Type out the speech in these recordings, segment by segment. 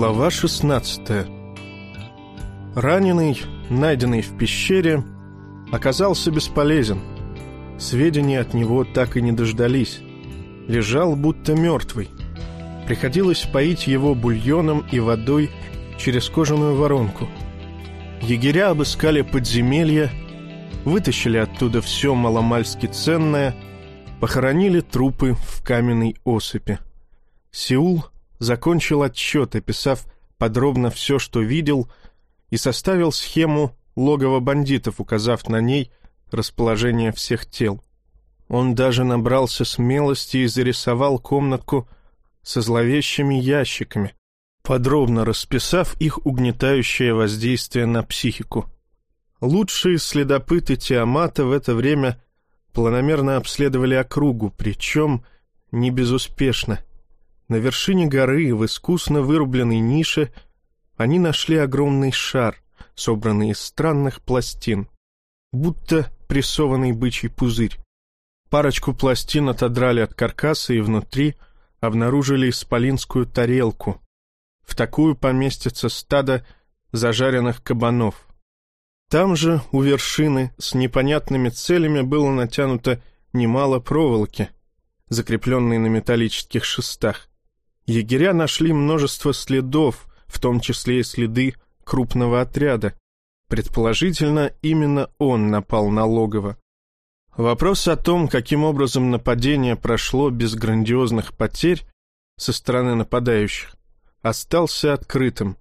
Глава 16 Раненый, найденный в пещере, оказался бесполезен. Сведения от него так и не дождались. Лежал будто мертвый. Приходилось поить его бульоном и водой через кожаную воронку. Егеря обыскали подземелья, вытащили оттуда все маломальски ценное, похоронили трупы в каменной осыпи. Сеул закончил отчет, описав подробно все, что видел, и составил схему логова бандитов, указав на ней расположение всех тел. Он даже набрался смелости и зарисовал комнатку со зловещими ящиками, подробно расписав их угнетающее воздействие на психику. Лучшие следопыты Тиамата в это время планомерно обследовали округу, причем не безуспешно. На вершине горы, в искусно вырубленной нише, они нашли огромный шар, собранный из странных пластин, будто прессованный бычий пузырь. Парочку пластин отодрали от каркаса и внутри обнаружили исполинскую тарелку. В такую поместится стадо зажаренных кабанов. Там же, у вершины, с непонятными целями было натянуто немало проволоки, закрепленной на металлических шестах. Егеря нашли множество следов, в том числе и следы крупного отряда. Предположительно, именно он напал на логово. Вопрос о том, каким образом нападение прошло без грандиозных потерь со стороны нападающих, остался открытым.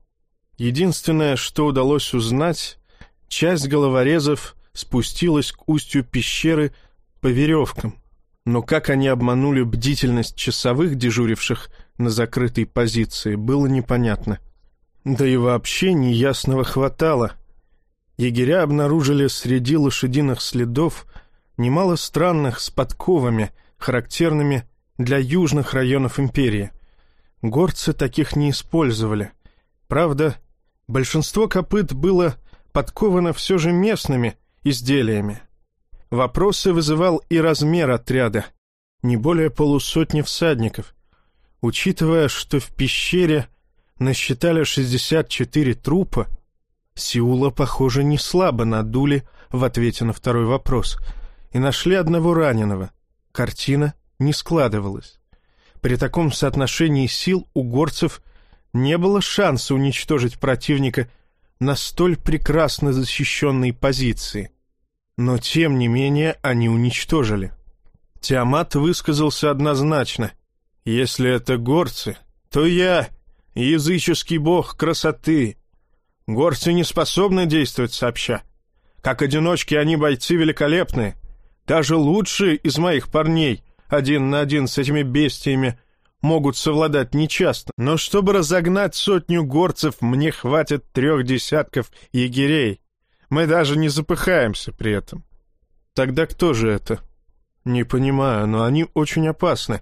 Единственное, что удалось узнать, часть головорезов спустилась к устью пещеры по веревкам, но как они обманули бдительность часовых, дежуривших на закрытой позиции, было непонятно. Да и вообще неясного хватало. Егеря обнаружили среди лошадиных следов немало странных с подковами, характерными для южных районов империи. Горцы таких не использовали. Правда, большинство копыт было подковано все же местными изделиями. Вопросы вызывал и размер отряда. Не более полусотни всадников. Учитывая, что в пещере насчитали 64 трупа, Сеула, похоже, не слабо надули в ответе на второй вопрос и нашли одного раненого. Картина не складывалась. При таком соотношении сил у горцев не было шанса уничтожить противника на столь прекрасно защищенной позиции — но тем не менее они уничтожили. Тиамат высказался однозначно. «Если это горцы, то я — языческий бог красоты. Горцы не способны действовать сообща. Как одиночки они бойцы великолепные. Даже лучшие из моих парней, один на один с этими бестиями, могут совладать нечасто. Но чтобы разогнать сотню горцев, мне хватит трех десятков егерей. Мы даже не запыхаемся при этом. Тогда кто же это? Не понимаю, но они очень опасны.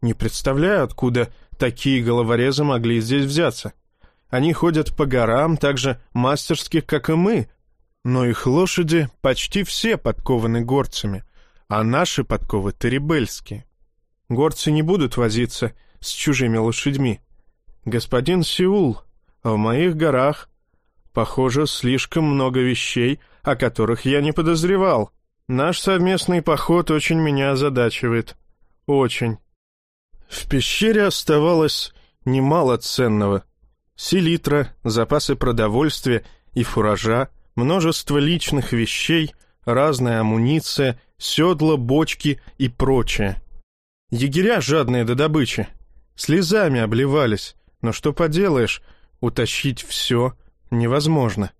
Не представляю, откуда такие головорезы могли здесь взяться. Они ходят по горам так же мастерски, как и мы, но их лошади почти все подкованы горцами, а наши подковы теребельские. Горцы не будут возиться с чужими лошадьми. Господин Сеул, в моих горах Похоже, слишком много вещей, о которых я не подозревал. Наш совместный поход очень меня озадачивает. Очень. В пещере оставалось немало ценного. Селитра, запасы продовольствия и фуража, множество личных вещей, разная амуниция, седла, бочки и прочее. Егеря, жадные до добычи, слезами обливались, но что поделаешь, утащить все — невозможно.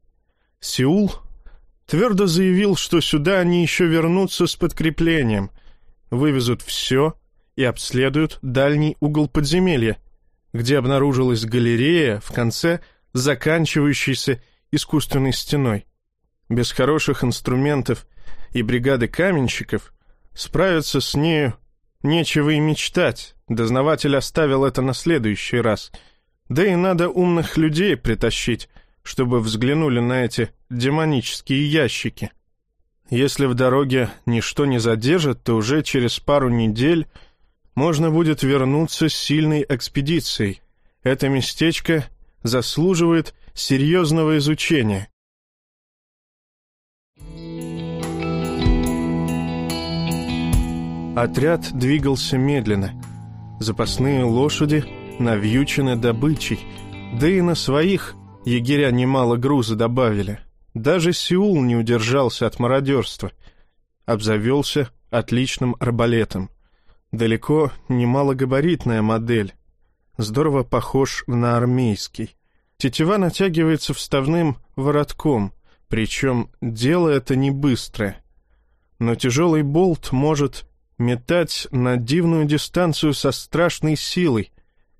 Сеул твердо заявил, что сюда они еще вернутся с подкреплением, вывезут все и обследуют дальний угол подземелья, где обнаружилась галерея в конце, заканчивающейся искусственной стеной. Без хороших инструментов и бригады каменщиков справиться с нею нечего и мечтать, дознаватель оставил это на следующий раз. Да и надо умных людей притащить, чтобы взглянули на эти демонические ящики. Если в дороге ничто не задержит, то уже через пару недель можно будет вернуться с сильной экспедицией. Это местечко заслуживает серьезного изучения. Отряд двигался медленно. Запасные лошади навьючены добычей, да и на своих егеря немало груза добавили. Даже Сеул не удержался от мародерства. Обзавелся отличным арбалетом. Далеко немалогабаритная модель. Здорово похож на армейский. Тетива натягивается вставным воротком, причем дело это не быстрое. Но тяжелый болт может метать на дивную дистанцию со страшной силой.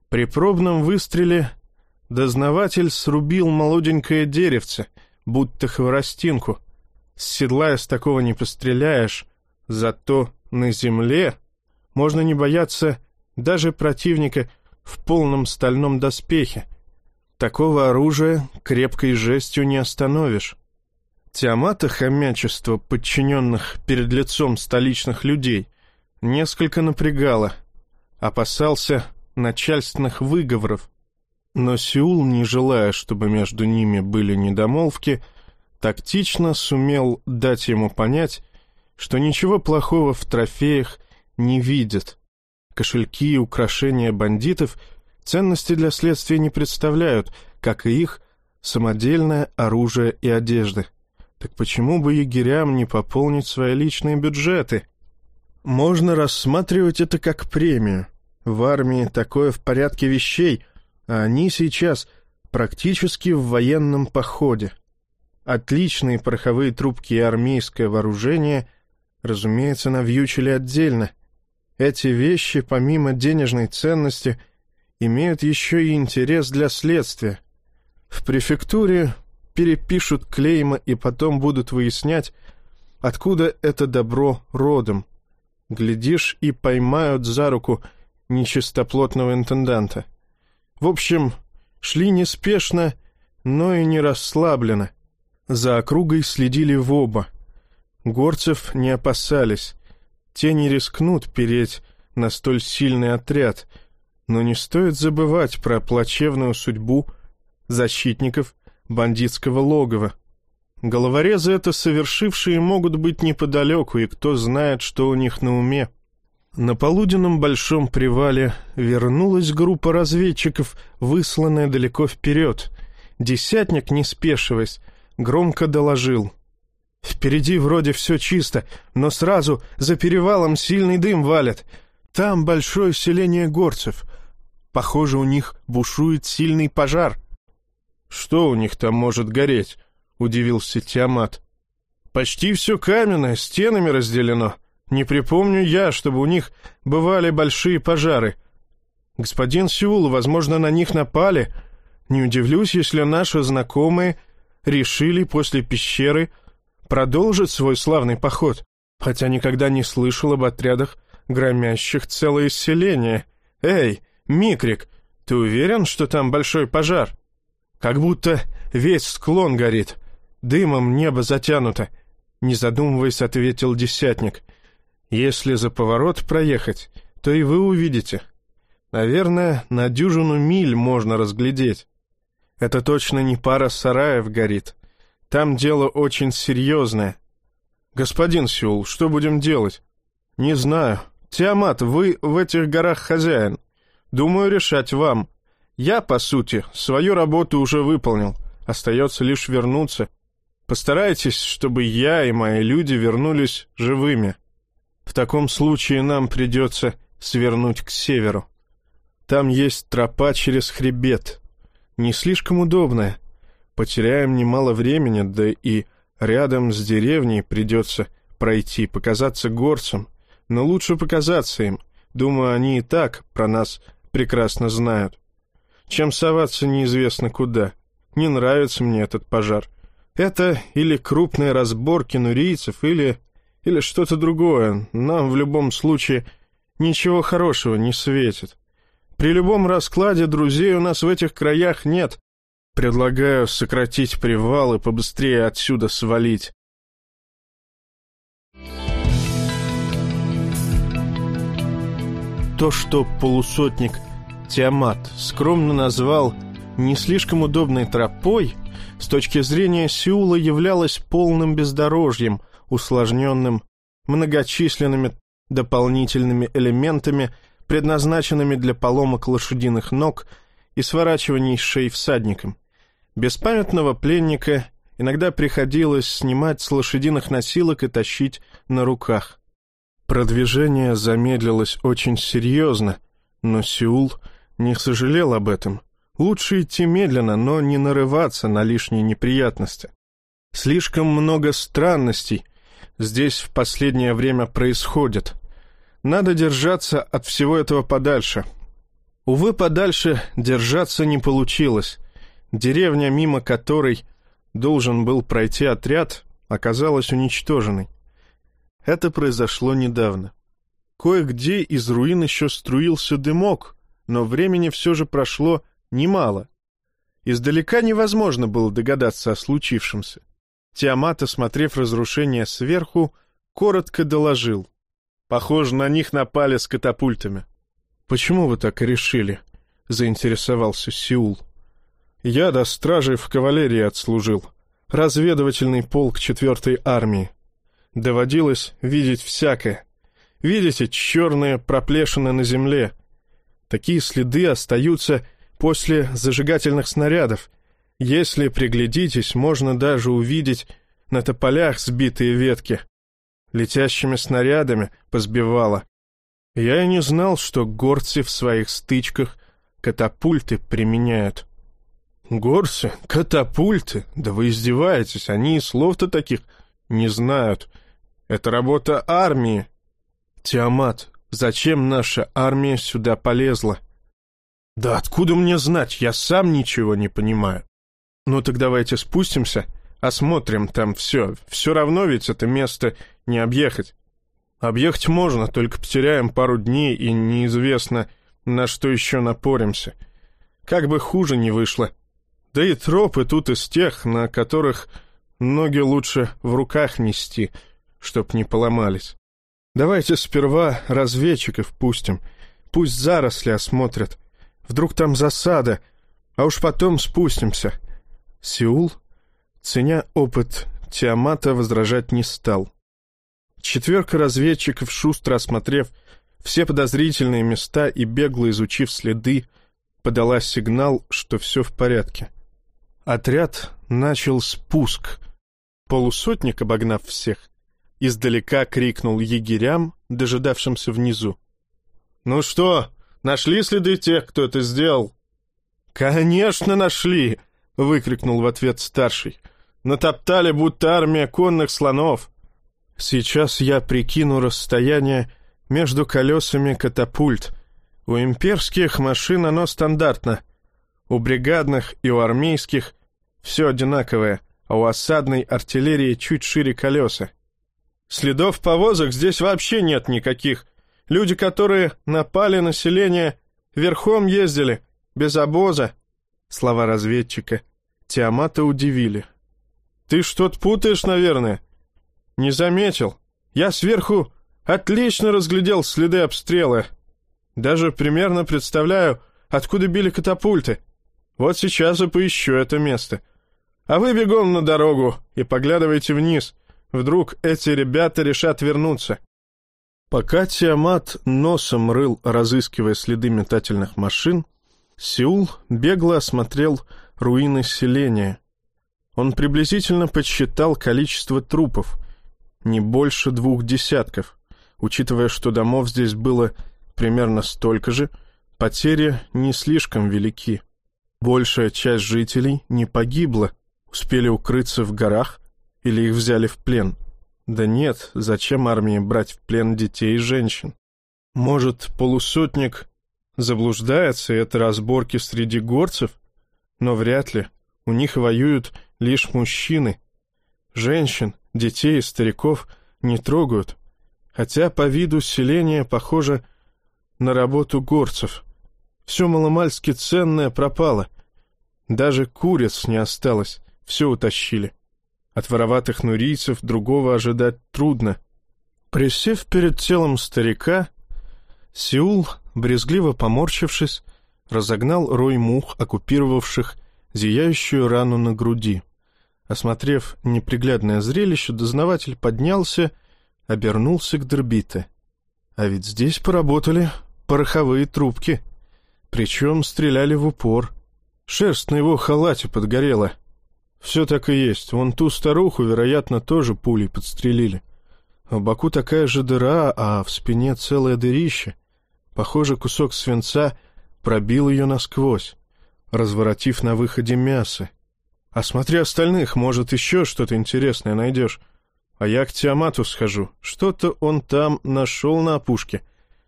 При пробном выстреле дознаватель срубил молоденькое деревце, будто хворостинку. С седла из такого не постреляешь, зато на земле можно не бояться даже противника в полном стальном доспехе. Такого оружия крепкой жестью не остановишь. Тиамата хомячество подчиненных перед лицом столичных людей несколько напрягало. Опасался начальственных выговоров. Но Сеул, не желая, чтобы между ними были недомолвки, тактично сумел дать ему понять, что ничего плохого в трофеях не видят. Кошельки и украшения бандитов ценности для следствия не представляют, как и их самодельное оружие и одежды. Так почему бы егерям не пополнить свои личные бюджеты? Можно рассматривать это как премию. В армии такое в порядке вещей, а они сейчас практически в военном походе. Отличные пороховые трубки и армейское вооружение, разумеется, навьючили отдельно. Эти вещи, помимо денежной ценности, имеют еще и интерес для следствия. В префектуре перепишут клейма и потом будут выяснять, откуда это добро родом. Глядишь, и поймают за руку нечистоплотного интенданта. В общем, шли неспешно, но и не расслабленно. За округой следили в оба. Горцев не опасались. Те не рискнут переть на столь сильный отряд, но не стоит забывать про плачевную судьбу защитников бандитского логова. Головорезы это совершившие могут быть неподалеку, и кто знает, что у них на уме. На полуденном большом привале вернулась группа разведчиков, высланная далеко вперед. Десятник, не спешиваясь, громко доложил. Впереди вроде все чисто, но сразу за перевалом сильный дым валит. Там большое селение горцев. Похоже, у них бушует сильный пожар. Что у них там может гореть? Удивился Тиамат. Почти все каменное, стенами разделено. Не припомню я, чтобы у них бывали большие пожары. Господин Сеул, возможно, на них напали. Не удивлюсь, если наши знакомые решили после пещеры продолжит свой славный поход, хотя никогда не слышал об отрядах, громящих целое селение. Эй, Микрик, ты уверен, что там большой пожар? Как будто весь склон горит, дымом небо затянуто. Не задумываясь, ответил десятник. Если за поворот проехать, то и вы увидите. Наверное, на дюжину миль можно разглядеть. Это точно не пара сараев горит. Там дело очень серьезное. Господин Сюл, что будем делать? Не знаю. Тиамат, вы в этих горах хозяин. Думаю, решать вам. Я, по сути, свою работу уже выполнил. Остается лишь вернуться. Постарайтесь, чтобы я и мои люди вернулись живыми. В таком случае нам придется свернуть к северу. Там есть тропа через хребет. Не слишком удобная, Потеряем немало времени, да и рядом с деревней придется пройти, показаться горцам. Но лучше показаться им. Думаю, они и так про нас прекрасно знают. Чем соваться неизвестно куда. Не нравится мне этот пожар. Это или крупные разборки нурийцев, или... или что-то другое. Нам в любом случае ничего хорошего не светит. При любом раскладе друзей у нас в этих краях нет, Предлагаю сократить привал и побыстрее отсюда свалить. То, что полусотник Тиамат скромно назвал не слишком удобной тропой, с точки зрения Сеула являлась полным бездорожьем, усложненным многочисленными дополнительными элементами, предназначенными для поломок лошадиных ног и сворачиваний шеи всадникам. Беспамятного пленника иногда приходилось снимать с лошадиных носилок и тащить на руках. Продвижение замедлилось очень серьезно, но Сеул не сожалел об этом. Лучше идти медленно, но не нарываться на лишние неприятности. Слишком много странностей здесь в последнее время происходит. Надо держаться от всего этого подальше. Увы, подальше держаться не получилось. Деревня, мимо которой должен был пройти отряд, оказалась уничтоженной. Это произошло недавно. Кое-где из руин еще струился дымок, но времени все же прошло немало. Издалека невозможно было догадаться о случившемся. Тиамат, осмотрев разрушение сверху, коротко доложил. «Похоже, на них напали с катапультами». «Почему вы так и решили?» — заинтересовался Сеул. «Я до стражей в кавалерии отслужил. Разведывательный полк четвертой армии. Доводилось видеть всякое. Видите, черные проплешины на земле. Такие следы остаются после зажигательных снарядов. Если приглядитесь, можно даже увидеть на тополях сбитые ветки. Летящими снарядами позбивало. Я и не знал, что горцы в своих стычках катапульты применяют. Горцы? Катапульты? Да вы издеваетесь, они и слов-то таких не знают. Это работа армии. Тиамат, зачем наша армия сюда полезла? Да откуда мне знать, я сам ничего не понимаю. Ну так давайте спустимся, осмотрим там все. Все равно ведь это место не объехать. Объехать можно, только потеряем пару дней и неизвестно, на что еще напоримся. Как бы хуже не вышло. Да и тропы тут из тех, на которых ноги лучше в руках нести, чтоб не поломались. Давайте сперва разведчиков пустим, пусть заросли осмотрят. Вдруг там засада, а уж потом спустимся. Сеул, ценя опыт Тиамата, возражать не стал. Четверка разведчиков, шустро осмотрев все подозрительные места и бегло изучив следы, подала сигнал, что все в порядке. Отряд начал спуск. Полусотник, обогнав всех, издалека крикнул егерям, дожидавшимся внизу. «Ну что, Нашли следы тех, кто это сделал?» «Конечно нашли!» — выкрикнул в ответ старший. «Натоптали, будто армия конных слонов!» «Сейчас я прикину расстояние между колесами катапульт. У имперских машин оно стандартно. У бригадных и у армейских все одинаковое, а у осадной артиллерии чуть шире колеса. Следов повозок здесь вообще нет никаких, Люди, которые напали на селение, верхом ездили, без обоза. Слова разведчика Тиамата удивили. «Ты что-то путаешь, наверное?» «Не заметил. Я сверху отлично разглядел следы обстрела. Даже примерно представляю, откуда били катапульты. Вот сейчас и поищу это место. А вы бегом на дорогу и поглядывайте вниз. Вдруг эти ребята решат вернуться. Пока Тиамат носом рыл, разыскивая следы метательных машин, Сеул бегло осмотрел руины селения. Он приблизительно подсчитал количество трупов, не больше двух десятков. Учитывая, что домов здесь было примерно столько же, потери не слишком велики. Большая часть жителей не погибла, успели укрыться в горах или их взяли в плен — да нет, зачем армии брать в плен детей и женщин? Может, полусотник заблуждается, и это разборки среди горцев? Но вряд ли. У них воюют лишь мужчины. Женщин, детей и стариков не трогают. Хотя по виду селения похоже на работу горцев. Все маломальски ценное пропало. Даже куриц не осталось, все утащили. От вороватых нурийцев другого ожидать трудно. Присев перед телом старика, Сеул, брезгливо поморщившись, разогнал рой мух, оккупировавших зияющую рану на груди. Осмотрев неприглядное зрелище, дознаватель поднялся, обернулся к Дербите. А ведь здесь поработали пороховые трубки. Причем стреляли в упор. Шерсть на его халате подгорела. Все так и есть. Вон ту старуху, вероятно, тоже пулей подстрелили. В боку такая же дыра, а в спине целое дырище. Похоже, кусок свинца пробил ее насквозь, разворотив на выходе мясо. А смотри остальных, может, еще что-то интересное найдешь. А я к Тиамату схожу. Что-то он там нашел на опушке.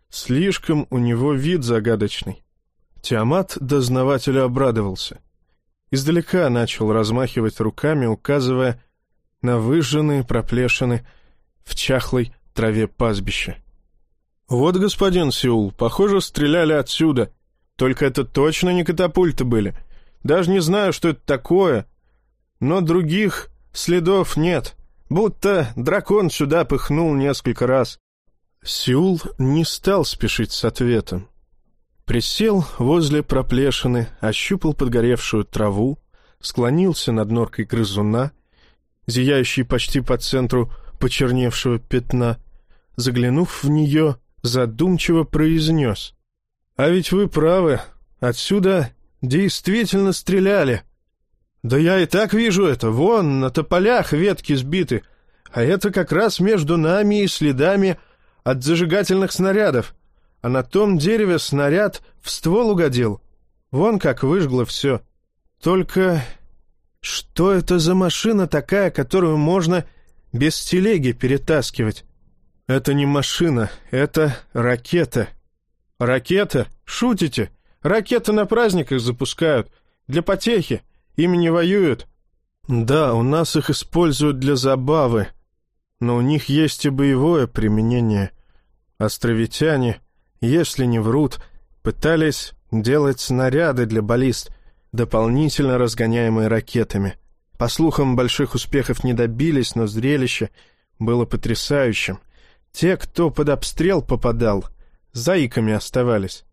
Слишком у него вид загадочный. Тиамат дознавателю обрадовался. Издалека начал размахивать руками, указывая на выжженные проплешины в чахлой траве пастбища. «Вот, господин Сеул, похоже, стреляли отсюда. Только это точно не катапульты были. Даже не знаю, что это такое. Но других следов нет, будто дракон сюда пыхнул несколько раз». Сеул не стал спешить с ответом. Присел возле проплешины, ощупал подгоревшую траву, склонился над норкой грызуна, зияющей почти по центру почерневшего пятна, заглянув в нее, задумчиво произнес. «А ведь вы правы, отсюда действительно стреляли. Да я и так вижу это, вон, на тополях ветки сбиты, а это как раз между нами и следами от зажигательных снарядов, а на том дереве снаряд в ствол угодил. Вон как выжгло все. Только что это за машина такая, которую можно без телеги перетаскивать? Это не машина, это ракета. Ракета? Шутите? Ракеты на праздниках запускают. Для потехи. Ими не воюют. Да, у нас их используют для забавы. Но у них есть и боевое применение. Островитяне, если не врут, пытались делать снаряды для баллист, дополнительно разгоняемые ракетами. По слухам, больших успехов не добились, но зрелище было потрясающим — те, кто под обстрел попадал, заиками оставались.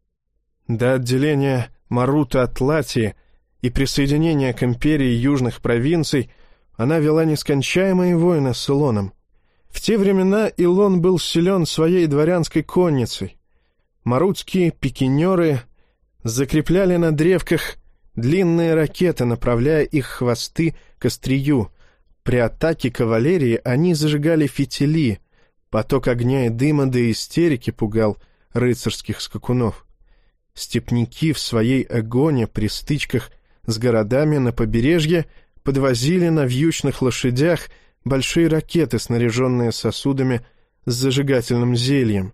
До отделения Марута от Латии и присоединения к империи южных провинций она вела нескончаемые войны с Илоном. В те времена Илон был силен своей дворянской конницей. Марутские пикинеры закрепляли на древках длинные ракеты, направляя их хвосты к острию. При атаке кавалерии они зажигали фитили — Поток огня и дыма до истерики пугал рыцарских скакунов. Степники в своей агоне при стычках с городами на побережье подвозили на вьючных лошадях большие ракеты, снаряженные сосудами с зажигательным зельем.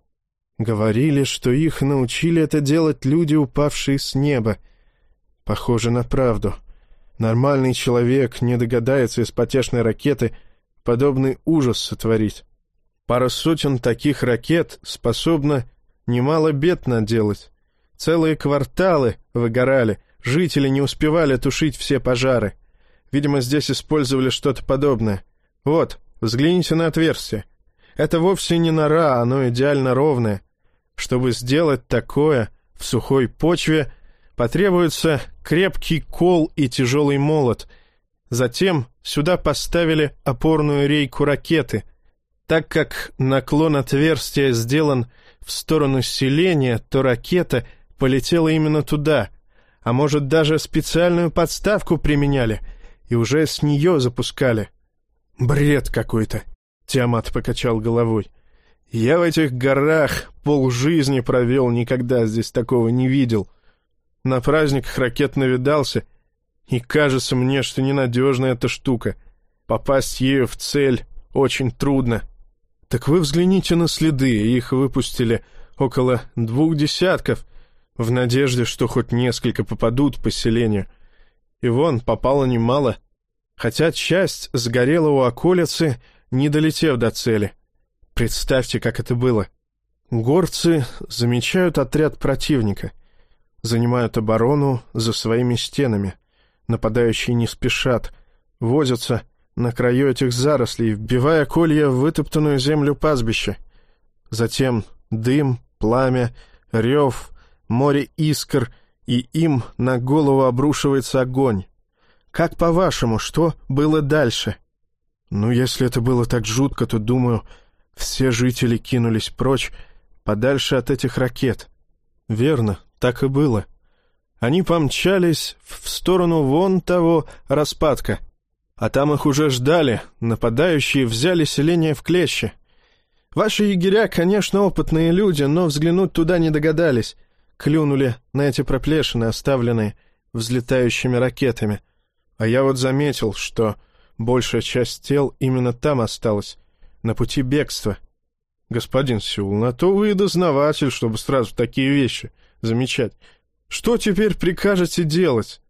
Говорили, что их научили это делать люди, упавшие с неба. Похоже на правду. Нормальный человек не догадается из потешной ракеты подобный ужас сотворить. Пара сотен таких ракет способна немало бед наделать. Целые кварталы выгорали, жители не успевали тушить все пожары. Видимо, здесь использовали что-то подобное. Вот, взгляните на отверстие. Это вовсе не нора, оно идеально ровное. Чтобы сделать такое в сухой почве, потребуется крепкий кол и тяжелый молот. Затем сюда поставили опорную рейку ракеты — так как наклон отверстия сделан в сторону селения, то ракета полетела именно туда, а может даже специальную подставку применяли и уже с нее запускали. Бред какой-то, Тиамат покачал головой. Я в этих горах полжизни провел, никогда здесь такого не видел. На праздниках ракет навидался, и кажется мне, что ненадежная эта штука. Попасть ею в цель очень трудно. — так вы взгляните на следы, их выпустили около двух десятков, в надежде, что хоть несколько попадут по селению. И вон, попало немало, хотя часть сгорела у околицы, не долетев до цели. Представьте, как это было. Горцы замечают отряд противника, занимают оборону за своими стенами. Нападающие не спешат, возятся, на краю этих зарослей, вбивая колья в вытоптанную землю пастбища. Затем дым, пламя, рев, море искр и им на голову обрушивается огонь. Как по-вашему, что было дальше? Ну, если это было так жутко, то, думаю, все жители кинулись прочь, подальше от этих ракет. Верно, так и было. Они помчались в сторону вон того распадка, а там их уже ждали, нападающие взяли селение в клещи. Ваши егеря, конечно, опытные люди, но взглянуть туда не догадались. Клюнули на эти проплешины, оставленные взлетающими ракетами. А я вот заметил, что большая часть тел именно там осталась, на пути бегства. Господин Сеул, на то вы и дознаватель, чтобы сразу такие вещи замечать. Что теперь прикажете делать?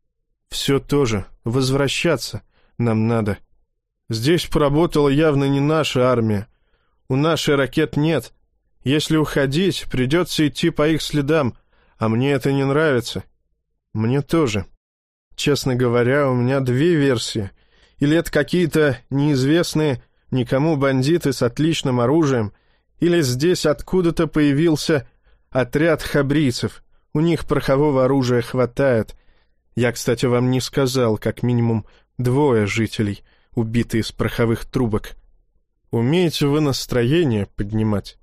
Все тоже, возвращаться нам надо. Здесь поработала явно не наша армия. У нашей ракет нет. Если уходить, придется идти по их следам, а мне это не нравится. Мне тоже. Честно говоря, у меня две версии. Или это какие-то неизвестные никому бандиты с отличным оружием, или здесь откуда-то появился отряд хабрийцев. У них порохового оружия хватает. Я, кстати, вам не сказал, как минимум двое жителей, убитые из пороховых трубок. Умеете вы настроение поднимать?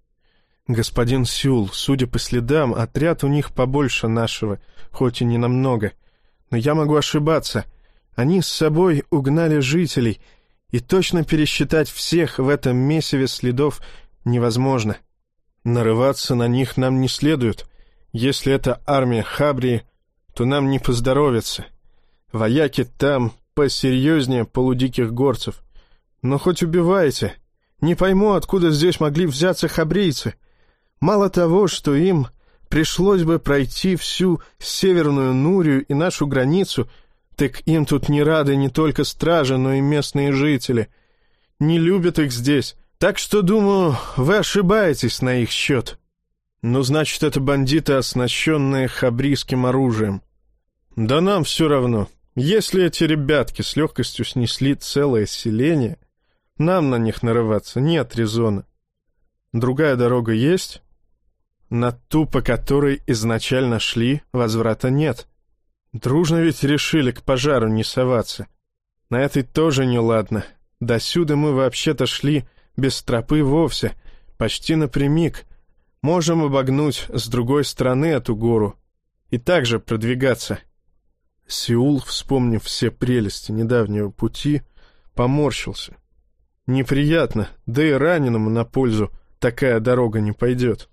Господин Сюл, судя по следам, отряд у них побольше нашего, хоть и не намного. Но я могу ошибаться. Они с собой угнали жителей, и точно пересчитать всех в этом месиве следов невозможно. Нарываться на них нам не следует. Если это армия Хабрии, то нам не поздоровится. Вояки там посерьезнее полудиких горцев. Но хоть убивайте. Не пойму, откуда здесь могли взяться хабрийцы. Мало того, что им пришлось бы пройти всю Северную Нурию и нашу границу, так им тут не рады не только стражи, но и местные жители. Не любят их здесь, так что, думаю, вы ошибаетесь на их счет. Ну, значит, это бандиты, оснащенные хабрийским оружием. Да нам все равно. Если эти ребятки с легкостью снесли целое селение, нам на них нарываться нет резона. Другая дорога есть? На ту, по которой изначально шли, возврата нет. Дружно ведь решили к пожару не соваться. На этой тоже неладно. Досюда мы вообще-то шли без тропы вовсе, почти напрямик. Можем обогнуть с другой стороны эту гору и также продвигаться. Сеул, вспомнив все прелести недавнего пути, поморщился. Неприятно, да и раненому на пользу такая дорога не пойдет.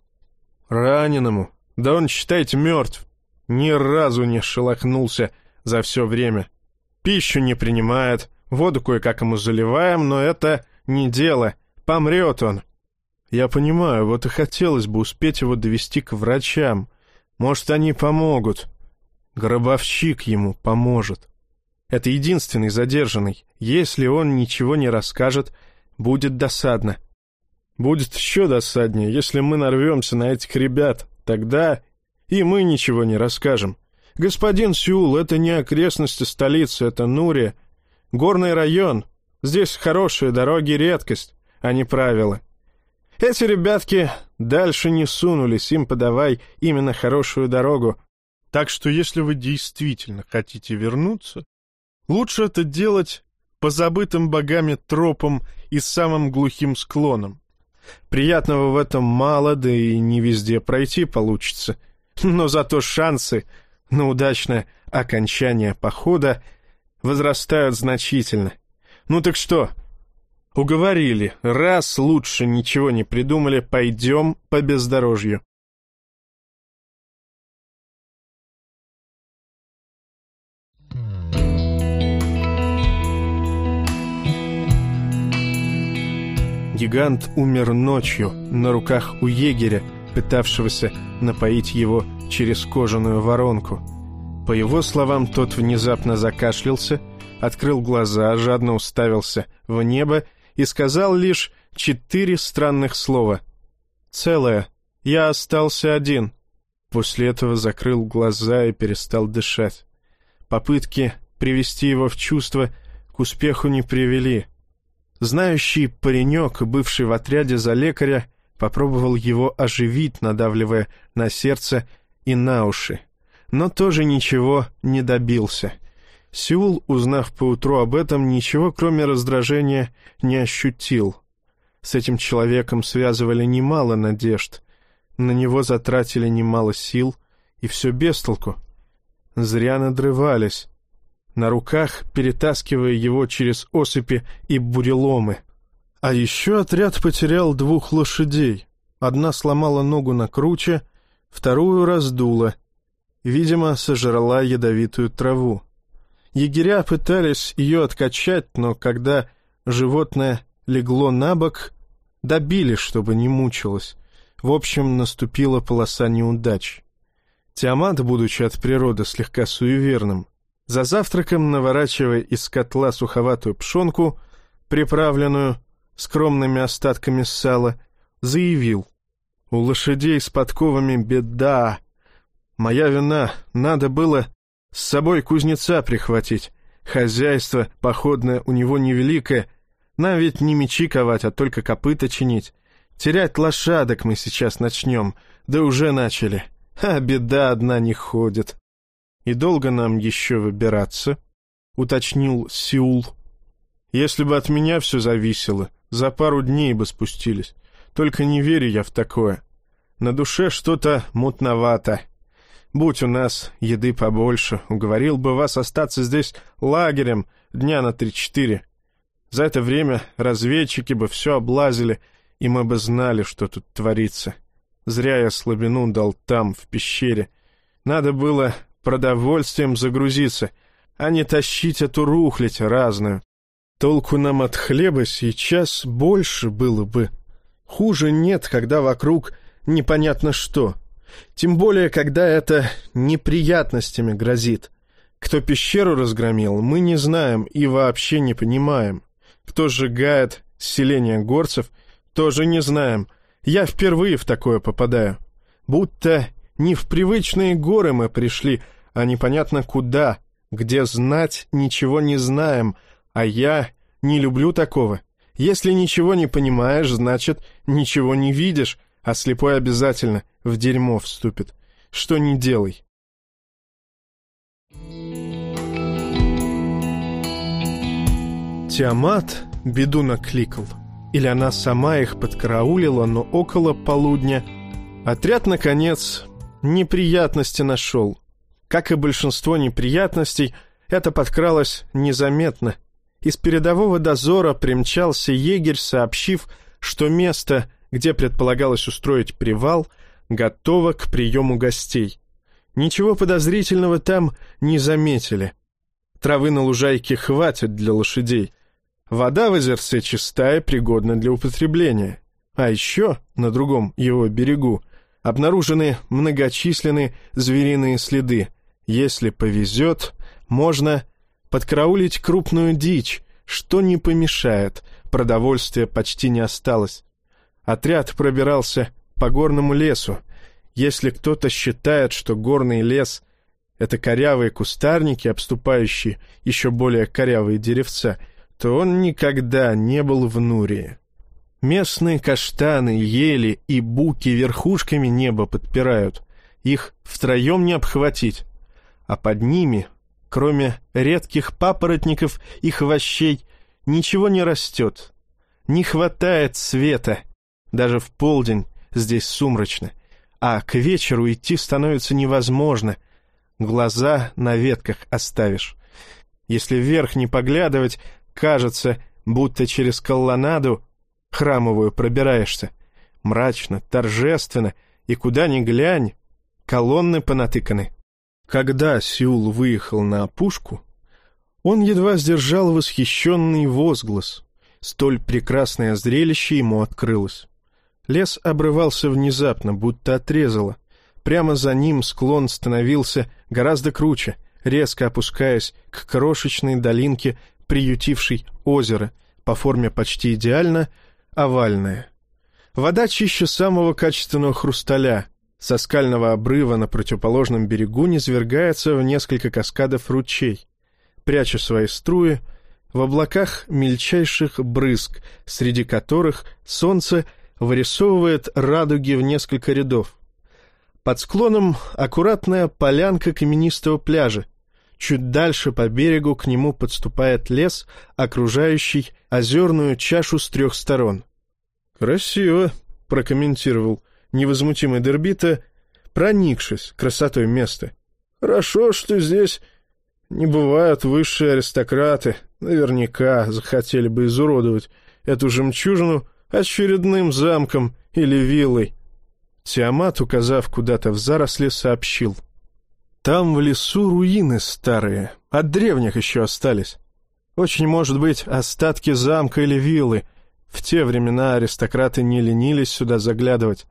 Раненому? Да он, считайте, мертв. Ни разу не шелохнулся за все время. Пищу не принимает, воду кое-как ему заливаем, но это не дело. Помрет он. Я понимаю, вот и хотелось бы успеть его довести к врачам. Может, они помогут. Гробовщик ему поможет. Это единственный задержанный. Если он ничего не расскажет, будет досадно. Будет еще досаднее, если мы нарвемся на этих ребят. Тогда и мы ничего не расскажем. Господин Сюл, это не окрестности столицы, это Нурия. Горный район. Здесь хорошие дороги редкость, а не правила. Эти ребятки дальше не сунулись, им подавай именно хорошую дорогу. Так что если вы действительно хотите вернуться, лучше это делать по забытым богами тропам и самым глухим склонам. Приятного в этом мало, да и не везде пройти получится но зато шансы на удачное окончание похода возрастают значительно. Ну так что, уговорили, раз лучше ничего не придумали, пойдем по бездорожью. Гигант умер ночью на руках у егеря, пытавшегося напоить его через кожаную воронку. По его словам, тот внезапно закашлялся, открыл глаза, жадно уставился в небо и сказал лишь четыре странных слова. «Целое. Я остался один». После этого закрыл глаза и перестал дышать. Попытки привести его в чувство к успеху не привели. Знающий паренек, бывший в отряде за лекаря, попробовал его оживить, надавливая на сердце и на уши. но тоже ничего не добился. Сеул, узнав поутру об этом, ничего кроме раздражения не ощутил. С этим человеком связывали немало надежд, на него затратили немало сил, и все без толку. Зря надрывались, на руках перетаскивая его через осыпи и буреломы. А еще отряд потерял двух лошадей. Одна сломала ногу на круче, вторую раздула. Видимо, сожрала ядовитую траву. Егеря пытались ее откачать, но когда животное легло на бок, добили, чтобы не мучилось. В общем, наступила полоса неудач. Тиамат, будучи от природы слегка суеверным, за завтраком, наворачивая из котла суховатую пшенку, приправленную скромными остатками сала, заявил. «У лошадей с подковами беда. Моя вина, надо было с собой кузнеца прихватить. Хозяйство походное у него невеликое. Нам ведь не мечи ковать, а только копыта чинить. Терять лошадок мы сейчас начнем, да уже начали. А беда одна не ходит. «И долго нам еще выбираться?» — уточнил Сеул. «Если бы от меня все зависело, за пару дней бы спустились. Только не верю я в такое. На душе что-то мутновато. Будь у нас еды побольше, уговорил бы вас остаться здесь лагерем дня на три-четыре. За это время разведчики бы все облазили, и мы бы знали, что тут творится. Зря я слабину дал там, в пещере. Надо было продовольствием загрузиться, а не тащить эту рухлядь разную. Толку нам от хлеба сейчас больше было бы. Хуже нет, когда вокруг непонятно что. Тем более, когда это неприятностями грозит. Кто пещеру разгромил, мы не знаем и вообще не понимаем. Кто сжигает селение горцев, тоже не знаем. Я впервые в такое попадаю. Будто не в привычные горы мы пришли, а непонятно куда, где знать ничего не знаем, а я не люблю такого. Если ничего не понимаешь, значит, ничего не видишь, а слепой обязательно в дерьмо вступит. Что не делай. Тиамат беду накликал. Или она сама их подкараулила, но около полудня отряд, наконец, неприятности нашел. Как и большинство неприятностей, это подкралось незаметно. Из передового дозора примчался егерь, сообщив, что место, где предполагалось устроить привал, готово к приему гостей. Ничего подозрительного там не заметили. Травы на лужайке хватит для лошадей. Вода в озерце чистая, пригодна для употребления. А еще на другом его берегу обнаружены многочисленные звериные следы — если повезет, можно подкараулить крупную дичь, что не помешает, продовольствия почти не осталось. Отряд пробирался по горному лесу. Если кто-то считает, что горный лес — это корявые кустарники, обступающие еще более корявые деревца, то он никогда не был в Нурии. Местные каштаны, ели и буки верхушками небо подпирают. Их втроем не обхватить а под ними, кроме редких папоротников и хвощей, ничего не растет. Не хватает света. Даже в полдень здесь сумрачно, а к вечеру идти становится невозможно. Глаза на ветках оставишь. Если вверх не поглядывать, кажется, будто через колоннаду храмовую пробираешься. Мрачно, торжественно, и куда ни глянь, колонны понатыканы. Когда Сеул выехал на опушку, он едва сдержал восхищенный возглас. Столь прекрасное зрелище ему открылось. Лес обрывался внезапно, будто отрезало. Прямо за ним склон становился гораздо круче, резко опускаясь к крошечной долинке, приютившей озеро, по форме почти идеально овальное. Вода чище самого качественного хрусталя, со скального обрыва на противоположном берегу низвергается в несколько каскадов ручей, пряча свои струи в облаках мельчайших брызг, среди которых солнце вырисовывает радуги в несколько рядов. Под склоном аккуратная полянка каменистого пляжа. Чуть дальше по берегу к нему подступает лес, окружающий озерную чашу с трех сторон. «Красиво», — прокомментировал невозмутимый Дербита, проникшись красотой места. «Хорошо, что здесь не бывают высшие аристократы. Наверняка захотели бы изуродовать эту жемчужину очередным замком или виллой». Тиамат, указав куда-то в заросли, сообщил. «Там в лесу руины старые, от древних еще остались. Очень может быть остатки замка или виллы. В те времена аристократы не ленились сюда заглядывать,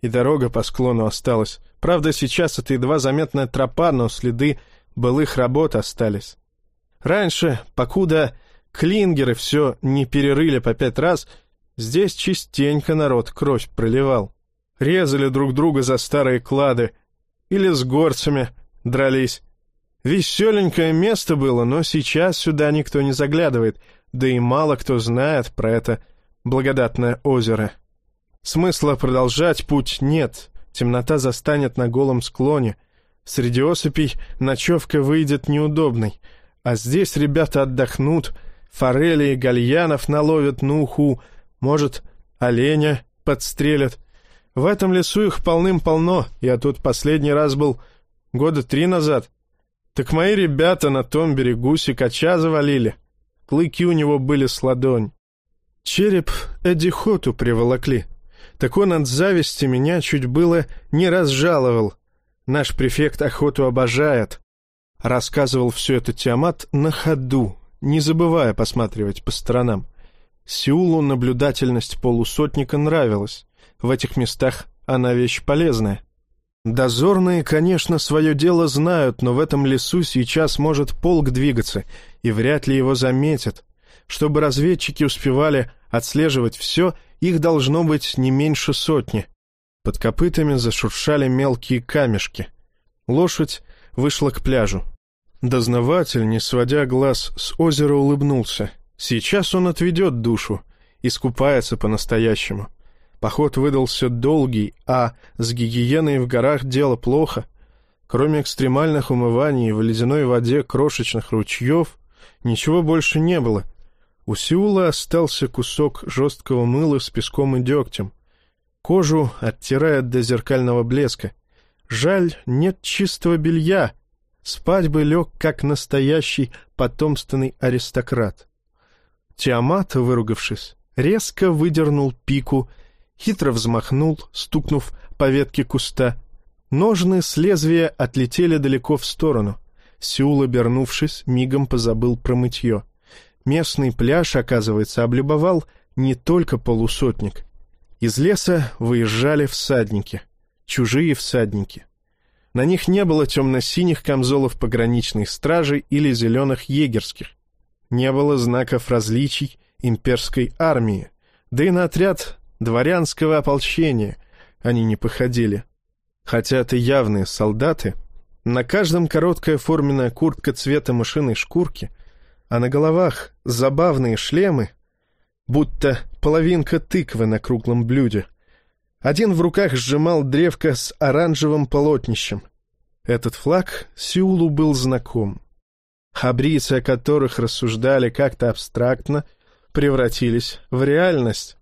и дорога по склону осталась. Правда, сейчас это едва заметная тропа, но следы былых работ остались. Раньше, покуда клингеры все не перерыли по пять раз, здесь частенько народ кровь проливал. Резали друг друга за старые клады или с горцами дрались. Веселенькое место было, но сейчас сюда никто не заглядывает, да и мало кто знает про это благодатное озеро. Смысла продолжать путь нет, темнота застанет на голом склоне. Среди осыпей ночевка выйдет неудобной, а здесь ребята отдохнут, форели и гальянов наловят на уху, может, оленя подстрелят. В этом лесу их полным-полно, я тут последний раз был года три назад. Так мои ребята на том берегу сикача завалили. Клыки у него были с ладонь. Череп Эдихоту приволокли. Так он от зависти меня чуть было не разжаловал. Наш префект охоту обожает. Рассказывал все это Тиамат на ходу, не забывая посматривать по сторонам. Сеулу наблюдательность полусотника нравилась. В этих местах она вещь полезная. Дозорные, конечно, свое дело знают, но в этом лесу сейчас может полк двигаться, и вряд ли его заметят. Чтобы разведчики успевали отслеживать все, их должно быть не меньше сотни. Под копытами зашуршали мелкие камешки. Лошадь вышла к пляжу. Дознаватель, не сводя глаз с озера, улыбнулся. Сейчас он отведет душу, искупается по-настоящему. Поход выдался долгий, а с гигиеной в горах дело плохо. Кроме экстремальных умываний в ледяной воде крошечных ручьев, ничего больше не было — у Сеула остался кусок жесткого мыла с песком и дегтем. Кожу оттирает до зеркального блеска. Жаль, нет чистого белья. Спать бы лег, как настоящий потомственный аристократ. Тиамат, выругавшись, резко выдернул пику, хитро взмахнул, стукнув по ветке куста. Ножны с лезвия отлетели далеко в сторону. Сеул, обернувшись, мигом позабыл про мытье. Местный пляж, оказывается, облюбовал не только полусотник. Из леса выезжали всадники, чужие всадники. На них не было темно-синих камзолов пограничной стражи или зеленых егерских. Не было знаков различий имперской армии, да и на отряд дворянского ополчения они не походили. Хотя это явные солдаты, на каждом короткая форменная куртка цвета мышиной шкурки, а на головах забавные шлемы, будто половинка тыквы на круглом блюде. Один в руках сжимал древко с оранжевым полотнищем. Этот флаг Сеулу был знаком. Хабрицы, о которых рассуждали как-то абстрактно, превратились в реальность.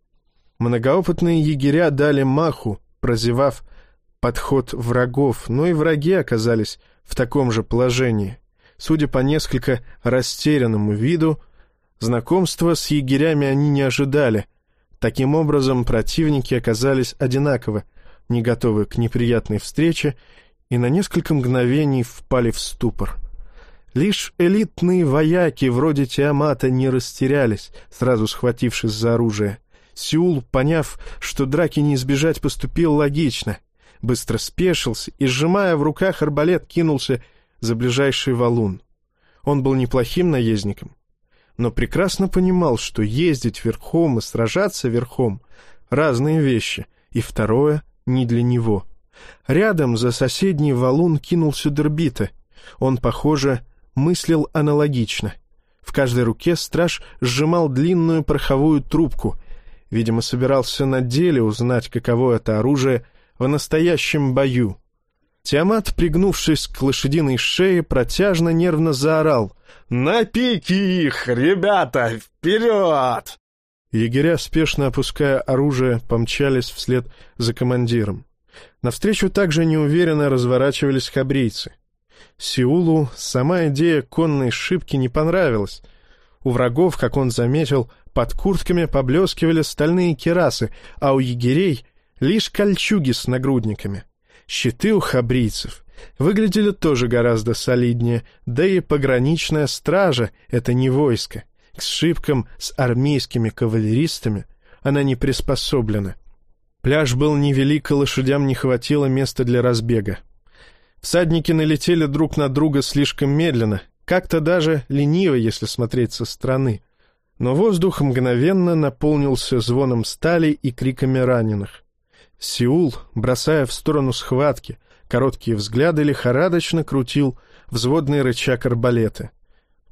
Многоопытные егеря дали маху, прозевав подход врагов, но и враги оказались в таком же положении. Судя по несколько растерянному виду, знакомства с егерями они не ожидали. Таким образом, противники оказались одинаково, не готовы к неприятной встрече и на несколько мгновений впали в ступор. Лишь элитные вояки вроде Тиамата не растерялись, сразу схватившись за оружие. Сеул, поняв, что драки не избежать, поступил логично. Быстро спешился и, сжимая в руках арбалет, кинулся за ближайший валун. Он был неплохим наездником, но прекрасно понимал, что ездить верхом и сражаться верхом — разные вещи, и второе — не для него. Рядом за соседний валун кинулся Дербита. Он, похоже, мыслил аналогично. В каждой руке страж сжимал длинную пороховую трубку. Видимо, собирался на деле узнать, каково это оружие в настоящем бою. Тиамат, пригнувшись к лошадиной шее, протяжно нервно заорал. «На пики их, ребята! Вперед!» Егеря, спешно опуская оружие, помчались вслед за командиром. Навстречу также неуверенно разворачивались хабрийцы. Сеулу сама идея конной шибки не понравилась. У врагов, как он заметил, под куртками поблескивали стальные керасы, а у егерей — лишь кольчуги с нагрудниками. Щиты у хабрийцев выглядели тоже гораздо солиднее, да и пограничная стража — это не войско. К сшибкам с армейскими кавалеристами она не приспособлена. Пляж был невелик, и лошадям не хватило места для разбега. Всадники налетели друг на друга слишком медленно, как-то даже лениво, если смотреть со стороны — но воздух мгновенно наполнился звоном стали и криками раненых. Сеул, бросая в сторону схватки, короткие взгляды лихорадочно крутил взводный рычаг арбалета.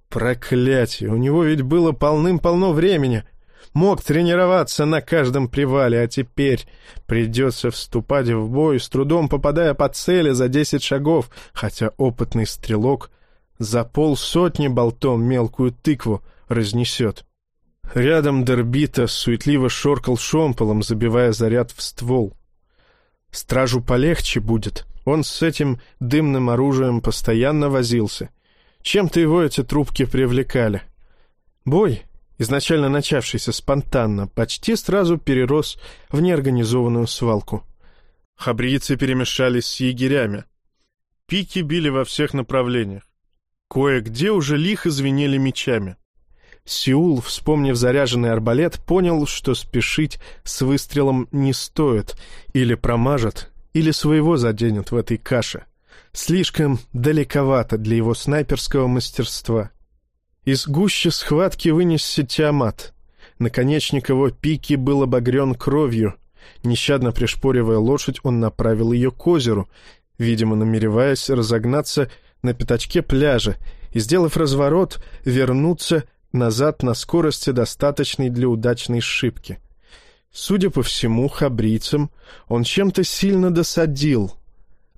Проклятие! У него ведь было полным-полно времени. Мог тренироваться на каждом привале, а теперь придется вступать в бой, с трудом попадая по цели за десять шагов, хотя опытный стрелок за полсотни болтом мелкую тыкву разнесет. Рядом Дербита суетливо шоркал шомполом, забивая заряд в ствол. Стражу полегче будет. Он с этим дымным оружием постоянно возился. Чем-то его эти трубки привлекали. Бой, изначально начавшийся спонтанно, почти сразу перерос в неорганизованную свалку. Хабрийцы перемешались с егерями. Пики били во всех направлениях. Кое-где уже лихо звенели мечами. Сеул, вспомнив заряженный арбалет, понял, что спешить с выстрелом не стоит. Или промажет, или своего заденет в этой каше. Слишком далековато для его снайперского мастерства. Из гуще схватки вынесся Тиамат. Наконечник его пики был обогрен кровью. Нещадно пришпоривая лошадь, он направил ее к озеру, видимо, намереваясь разогнаться на пятачке пляжа и, сделав разворот, вернуться назад на скорости, достаточной для удачной шибки. Судя по всему, хабрийцам он чем-то сильно досадил.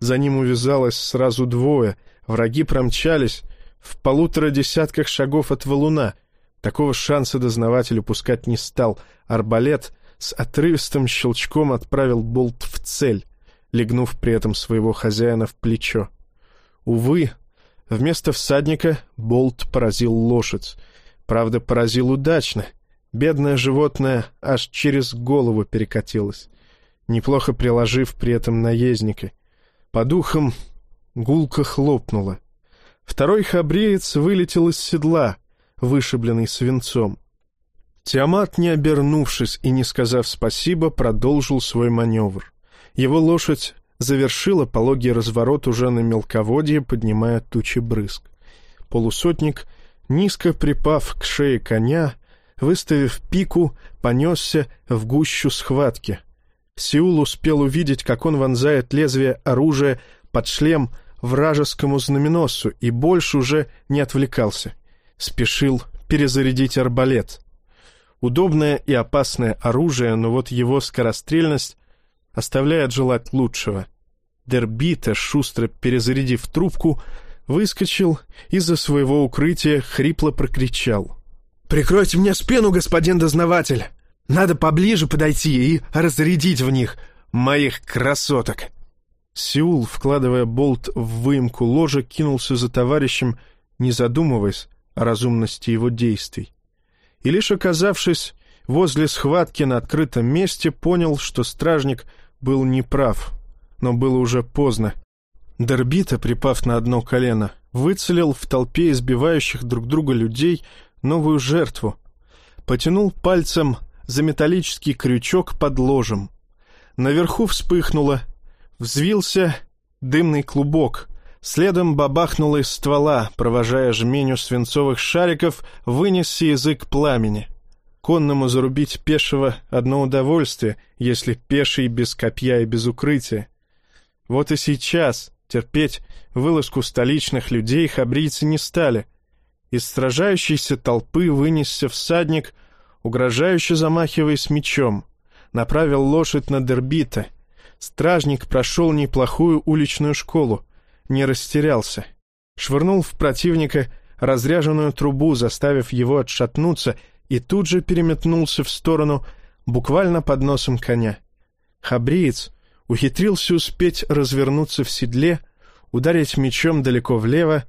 За ним увязалось сразу двое, враги промчались в полутора десятках шагов от валуна. Такого шанса дознаватель упускать не стал. Арбалет с отрывистым щелчком отправил болт в цель, легнув при этом своего хозяина в плечо. Увы, вместо всадника болт поразил лошадь, Правда, поразил удачно. Бедное животное аж через голову перекатилось, неплохо приложив при этом наездника. По духам гулко хлопнуло. Второй хабреец вылетел из седла, вышибленный свинцом. Тиамат, не обернувшись и не сказав спасибо, продолжил свой маневр. Его лошадь завершила пологий разворот уже на мелководье, поднимая тучи брызг. Полусотник низко припав к шее коня, выставив пику, понесся в гущу схватки. Сеул успел увидеть, как он вонзает лезвие оружия под шлем вражескому знаменосцу и больше уже не отвлекался. Спешил перезарядить арбалет. Удобное и опасное оружие, но вот его скорострельность оставляет желать лучшего. Дербита, шустро перезарядив трубку, выскочил из-за своего укрытия, хрипло прокричал. «Прикройте мне спину, господин дознаватель! Надо поближе подойти и разрядить в них моих красоток!» Сеул, вкладывая болт в выемку ложа, кинулся за товарищем, не задумываясь о разумности его действий. И лишь оказавшись возле схватки на открытом месте, понял, что стражник был неправ, но было уже поздно. Дербита, припав на одно колено, выцелил в толпе избивающих друг друга людей новую жертву. Потянул пальцем за металлический крючок под ложем. Наверху вспыхнуло, взвился дымный клубок. Следом бабахнуло из ствола, провожая жменю свинцовых шариков, вынесся язык пламени. Конному зарубить пешего — одно удовольствие, если пеший без копья и без укрытия. Вот и сейчас Терпеть вылазку столичных людей хабрийцы не стали. Из сражающейся толпы вынесся всадник, угрожающе замахиваясь мечом. Направил лошадь на Дербита. Стражник прошел неплохую уличную школу, не растерялся. Швырнул в противника разряженную трубу, заставив его отшатнуться, и тут же переметнулся в сторону, буквально под носом коня. Хабриец ухитрился успеть развернуться в седле, ударить мечом далеко влево,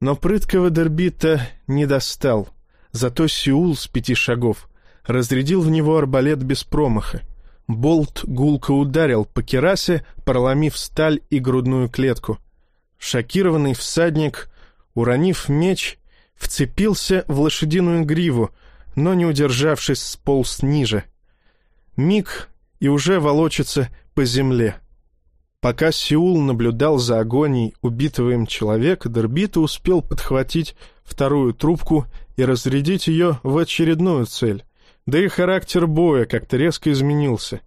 но прыткого дербита не достал. Зато Сеул с пяти шагов разрядил в него арбалет без промаха. Болт гулко ударил по керасе, проломив сталь и грудную клетку. Шокированный всадник, уронив меч, вцепился в лошадиную гриву, но, не удержавшись, сполз ниже. Миг, и уже волочится по земле. Пока Сеул наблюдал за агонией убитого им человека, Дербита успел подхватить вторую трубку и разрядить ее в очередную цель. Да и характер боя как-то резко изменился.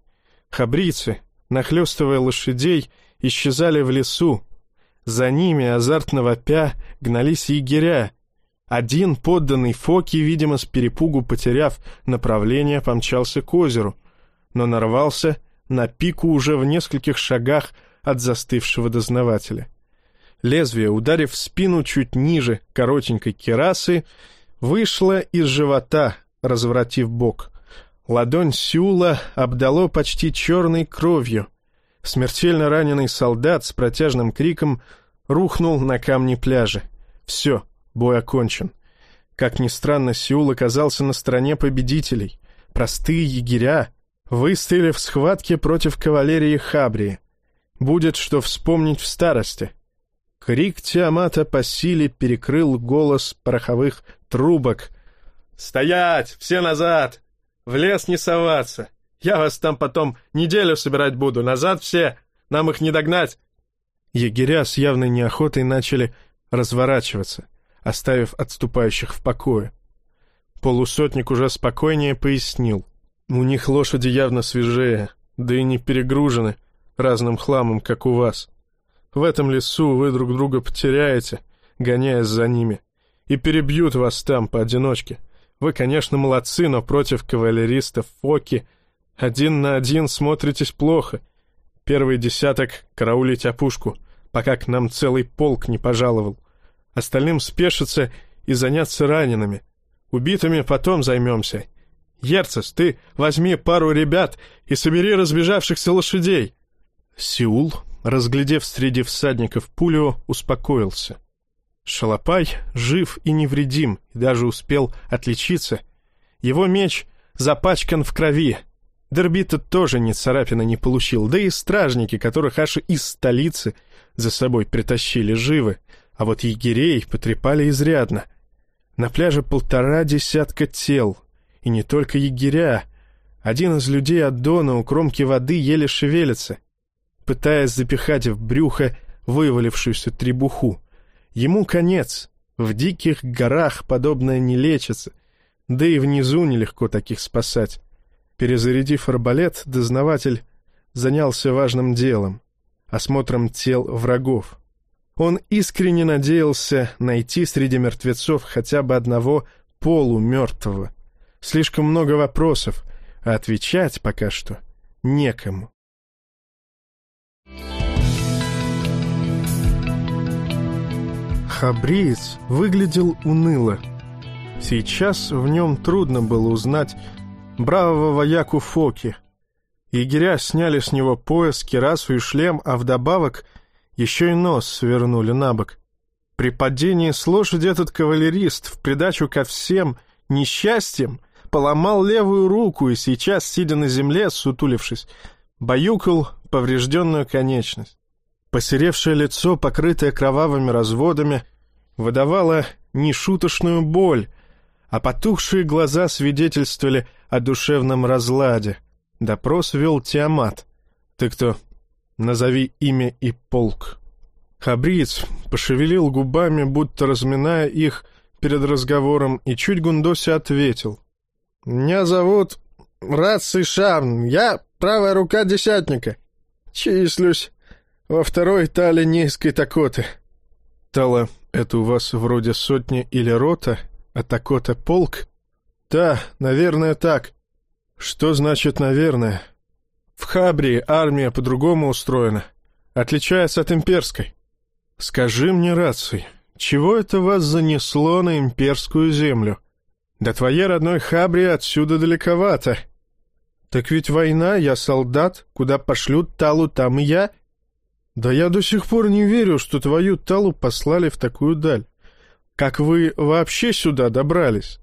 Хабрицы, нахлестывая лошадей, исчезали в лесу. За ними, азартно вопя, гнались егеря. Один подданный Фоки, видимо, с перепугу потеряв направление, помчался к озеру, но нарвался на пику уже в нескольких шагах от застывшего дознавателя. Лезвие, ударив в спину чуть ниже коротенькой керасы, вышло из живота, развратив бок. Ладонь Сюла обдало почти черной кровью. Смертельно раненый солдат с протяжным криком рухнул на камни пляжа. Все, бой окончен. Как ни странно, Сеул оказался на стороне победителей. Простые егеря выстояли в схватке против кавалерии Хабрии. Будет что вспомнить в старости. Крик Тиамата по силе перекрыл голос пороховых трубок. «Стоять! Все назад! В лес не соваться! Я вас там потом неделю собирать буду! Назад все! Нам их не догнать!» Егеря с явной неохотой начали разворачиваться, оставив отступающих в покое. Полусотник уже спокойнее пояснил. «У них лошади явно свежее, да и не перегружены разным хламом, как у вас. В этом лесу вы друг друга потеряете, гоняясь за ними, и перебьют вас там поодиночке. Вы, конечно, молодцы, но против кавалеристов Фоки один на один смотритесь плохо. Первый десяток караулить опушку, пока к нам целый полк не пожаловал. Остальным спешиться и заняться ранеными. Убитыми потом займемся. Ерцес, ты возьми пару ребят и собери разбежавшихся лошадей. Сеул, разглядев среди всадников пулю, успокоился. Шалопай жив и невредим, и даже успел отличиться. Его меч запачкан в крови. Дербита тоже ни царапина не получил, да и стражники, которых аж из столицы за собой притащили живы, а вот егерей потрепали изрядно. На пляже полтора десятка тел, и не только егеря. Один из людей от Дона у кромки воды еле шевелится пытаясь запихать в брюхо вывалившуюся требуху. Ему конец. В диких горах подобное не лечится, да и внизу нелегко таких спасать. Перезарядив арбалет, дознаватель занялся важным делом — осмотром тел врагов. Он искренне надеялся найти среди мертвецов хотя бы одного полумертвого. Слишком много вопросов, а отвечать пока что некому. Хабриец выглядел уныло. Сейчас в нем трудно было узнать бравого вояку Фоки. Егеря сняли с него пояс, кирасу и шлем, а вдобавок еще и нос свернули на бок. При падении с лошади этот кавалерист в придачу ко всем несчастьям поломал левую руку и сейчас, сидя на земле, сутулившись, баюкал поврежденную конечность. Посеревшее лицо, покрытое кровавыми разводами, выдавало нешуточную боль, а потухшие глаза свидетельствовали о душевном разладе. Допрос вел Тиамат. «Ты кто? Назови имя и полк». Хабриц пошевелил губами, будто разминая их перед разговором, и чуть Гундоси ответил. «Меня зовут Рад Сышам, я правая рука десятника. Числюсь во второй тале Нейской Такоты. Тала — это у вас вроде сотни или рота, а Такота — полк? Да, наверное, так. Что значит «наверное»? В В Хабрии армия по-другому устроена, отличается от имперской. Скажи мне, Раций, чего это вас занесло на имперскую землю? До твоей родной Хабрии отсюда далековато. Так ведь война, я солдат, куда пошлют Талу, там и я. Да я до сих пор не верю, что твою Талу послали в такую даль. Как вы вообще сюда добрались?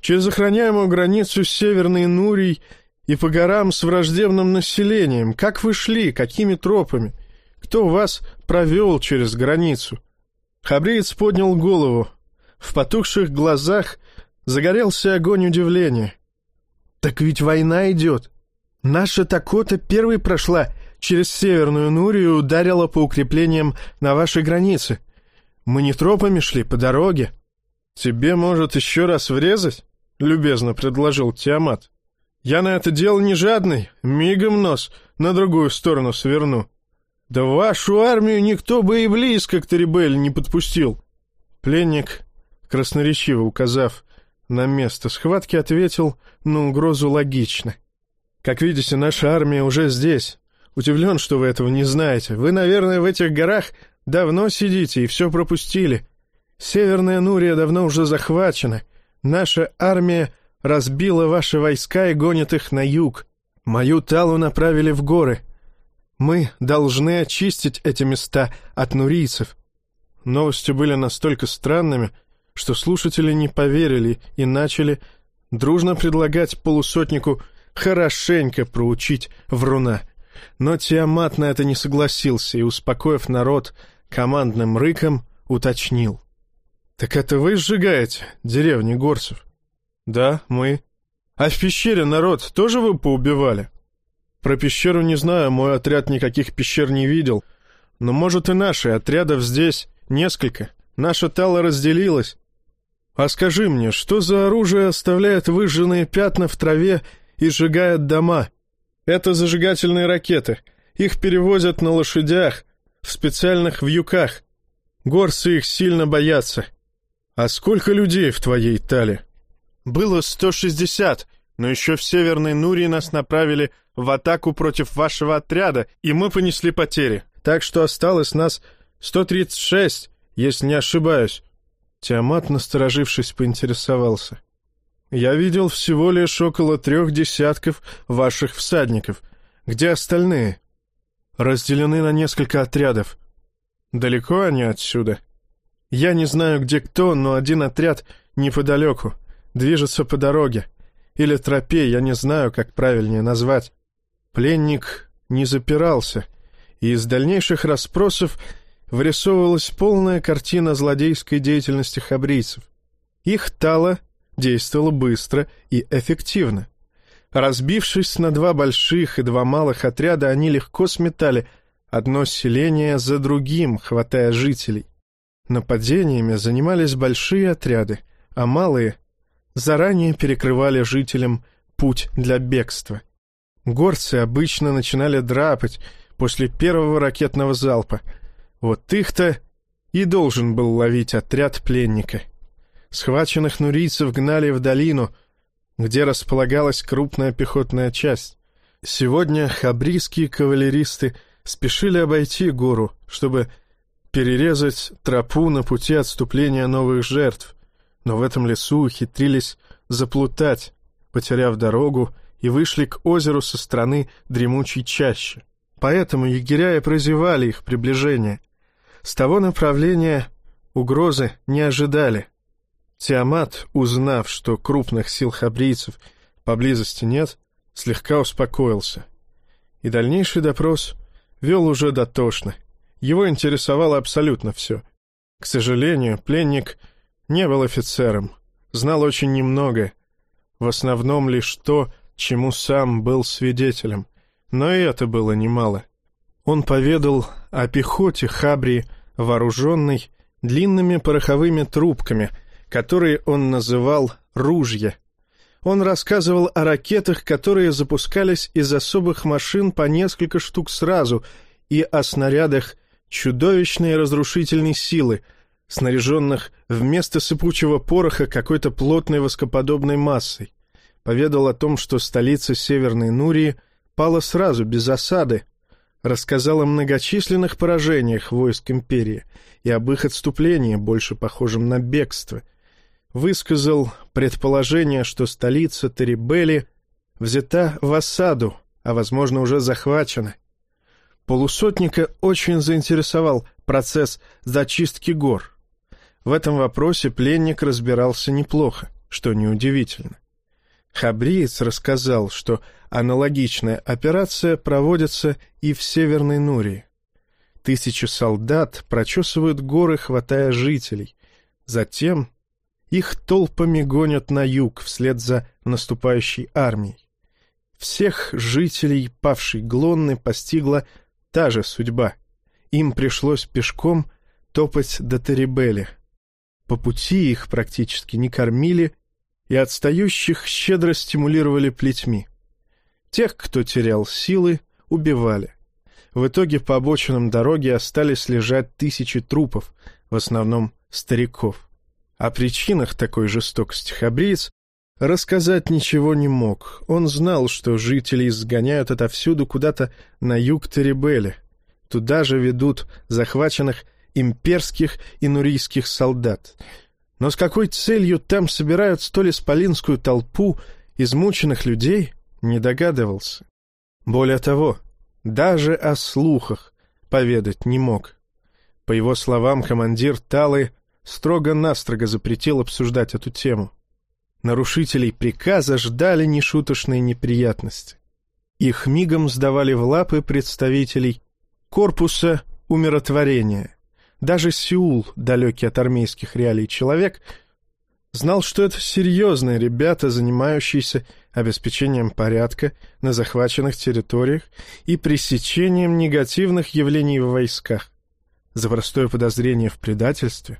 Через охраняемую границу с Северной Нурий и по горам с враждебным населением. Как вы шли, какими тропами? Кто вас провел через границу?» Хабриец поднял голову. В потухших глазах загорелся огонь удивления. «Так ведь война идет. Наша Такота первой прошла через Северную Нурию ударила по укреплениям на вашей границе. Мы не тропами шли, по дороге». «Тебе, может, еще раз врезать?» — любезно предложил Тиамат. «Я на это дело не жадный, мигом нос на другую сторону сверну». «Да вашу армию никто бы и близко к Тарибель не подпустил!» Пленник, красноречиво указав на место схватки, ответил на угрозу логично. «Как видите, наша армия уже здесь. Удивлен, что вы этого не знаете. Вы, наверное, в этих горах давно сидите и все пропустили. Северная Нурия давно уже захвачена. Наша армия разбила ваши войска и гонит их на юг. Мою талу направили в горы. Мы должны очистить эти места от нурийцев. Новости были настолько странными, что слушатели не поверили и начали дружно предлагать полусотнику хорошенько проучить вруна. Но Тиамат на это не согласился и, успокоив народ командным рыком, уточнил. «Так это вы сжигаете деревни горцев?» «Да, мы». «А в пещере народ тоже вы поубивали?» Про пещеру не знаю, мой отряд никаких пещер не видел. Но, может, и наши, отрядов здесь несколько. Наша тала разделилась. А скажи мне, что за оружие оставляет выжженные пятна в траве и сжигает дома? Это зажигательные ракеты. Их перевозят на лошадях, в специальных вьюках. Горцы их сильно боятся. А сколько людей в твоей тале? Было сто шестьдесят, но еще в Северной Нурии нас направили в атаку против вашего отряда, и мы понесли потери. Так что осталось нас 136, если не ошибаюсь». Тиамат, насторожившись, поинтересовался. «Я видел всего лишь около трех десятков ваших всадников. Где остальные?» «Разделены на несколько отрядов. Далеко они отсюда?» «Я не знаю, где кто, но один отряд неподалеку. Движется по дороге. Или тропе, я не знаю, как правильнее назвать. Пленник не запирался, и из дальнейших расспросов вырисовывалась полная картина злодейской деятельности хабрийцев. Их тало действовало быстро и эффективно. Разбившись на два больших и два малых отряда, они легко сметали одно селение за другим, хватая жителей. Нападениями занимались большие отряды, а малые заранее перекрывали жителям путь для бегства — Горцы обычно начинали драпать после первого ракетного залпа. Вот их-то и должен был ловить отряд пленника. Схваченных нурийцев гнали в долину, где располагалась крупная пехотная часть. Сегодня хабрийские кавалеристы спешили обойти гору, чтобы перерезать тропу на пути отступления новых жертв, но в этом лесу ухитрились заплутать, потеряв дорогу и вышли к озеру со стороны дремучей чащи. Поэтому егеря и прозевали их приближение. С того направления угрозы не ожидали. Тиамат, узнав, что крупных сил хабрийцев поблизости нет, слегка успокоился. И дальнейший допрос вел уже дотошно. Его интересовало абсолютно все. К сожалению, пленник не был офицером, знал очень немного, в основном лишь то, чему сам был свидетелем. Но и это было немало. Он поведал о пехоте Хабри, вооруженной длинными пороховыми трубками, которые он называл «ружья». Он рассказывал о ракетах, которые запускались из особых машин по несколько штук сразу, и о снарядах чудовищной разрушительной силы, снаряженных вместо сыпучего пороха какой-то плотной воскоподобной массой поведал о том, что столица Северной Нурии пала сразу, без осады, рассказал о многочисленных поражениях войск империи и об их отступлении, больше похожем на бегство. Высказал предположение, что столица Терибели взята в осаду, а, возможно, уже захвачена. Полусотника очень заинтересовал процесс зачистки гор. В этом вопросе пленник разбирался неплохо, что неудивительно. Хабриец рассказал, что аналогичная операция проводится и в Северной Нурии. Тысячи солдат прочесывают горы, хватая жителей. Затем их толпами гонят на юг вслед за наступающей армией. Всех жителей павшей Глонны постигла та же судьба. Им пришлось пешком топать до Теребели. По пути их практически не кормили и отстающих щедро стимулировали плетьми. Тех, кто терял силы, убивали. В итоге по обочинам дороги остались лежать тысячи трупов, в основном стариков. О причинах такой жестокости Хабриец рассказать ничего не мог. Он знал, что жители изгоняют отовсюду куда-то на юг Теребели. Туда же ведут захваченных имперских и нурийских солдат. Но с какой целью там собирают столь исполинскую толпу измученных людей, не догадывался. Более того, даже о слухах поведать не мог. По его словам, командир Талы строго-настрого запретил обсуждать эту тему. Нарушителей приказа ждали нешуточные неприятности. Их мигом сдавали в лапы представителей корпуса умиротворения — даже Сеул, далекий от армейских реалий человек, знал, что это серьезные ребята, занимающиеся обеспечением порядка на захваченных территориях и пресечением негативных явлений в войсках. За простое подозрение в предательстве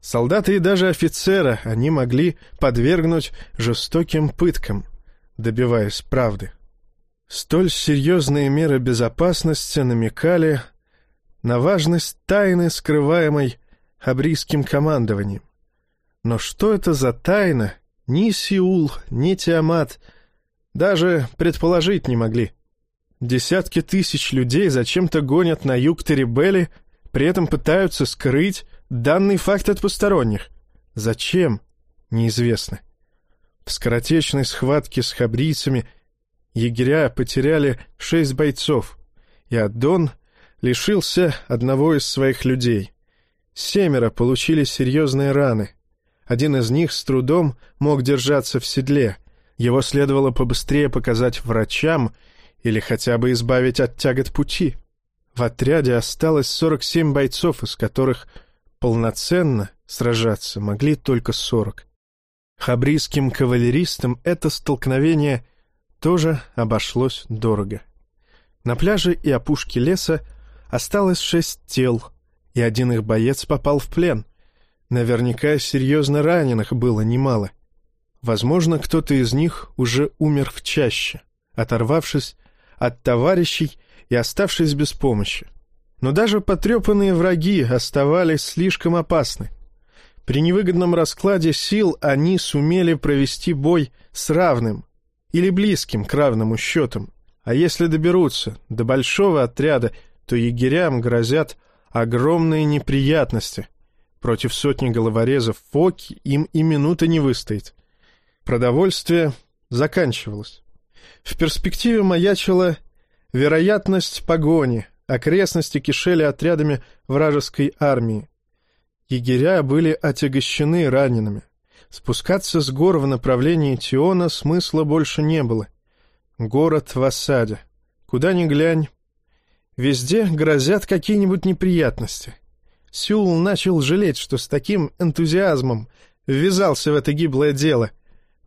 солдаты и даже офицера они могли подвергнуть жестоким пыткам, добиваясь правды. Столь серьезные меры безопасности намекали на важность тайны, скрываемой хабрийским командованием. Но что это за тайна, ни Сеул, ни Тиамат даже предположить не могли. Десятки тысяч людей зачем-то гонят на юг Теребели, при этом пытаются скрыть данный факт от посторонних. Зачем? Неизвестно. В скоротечной схватке с хабрийцами егеря потеряли шесть бойцов, и Аддон — лишился одного из своих людей. Семеро получили серьезные раны. Один из них с трудом мог держаться в седле. Его следовало побыстрее показать врачам или хотя бы избавить от тягот пути. В отряде осталось 47 бойцов, из которых полноценно сражаться могли только 40. Хабрийским кавалеристам это столкновение тоже обошлось дорого. На пляже и опушке леса Осталось шесть тел, и один их боец попал в плен. Наверняка серьезно раненых было немало. Возможно, кто-то из них уже умер в чаще, оторвавшись от товарищей и оставшись без помощи. Но даже потрепанные враги оставались слишком опасны. При невыгодном раскладе сил они сумели провести бой с равным или близким к равному счетам. А если доберутся до большого отряда то егерям грозят огромные неприятности. Против сотни головорезов Фоки им и минуты не выстоит. Продовольствие заканчивалось. В перспективе маячила вероятность погони, окрестности кишели отрядами вражеской армии. Егеря были отягощены ранеными. Спускаться с гор в направлении Тиона смысла больше не было. Город в осаде. Куда ни глянь, Везде грозят какие-нибудь неприятности. Сюл начал жалеть, что с таким энтузиазмом ввязался в это гиблое дело.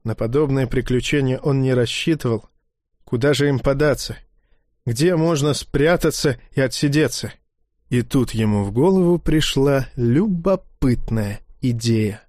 На подобное приключение он не рассчитывал. Куда же им податься? Где можно спрятаться и отсидеться? И тут ему в голову пришла любопытная идея.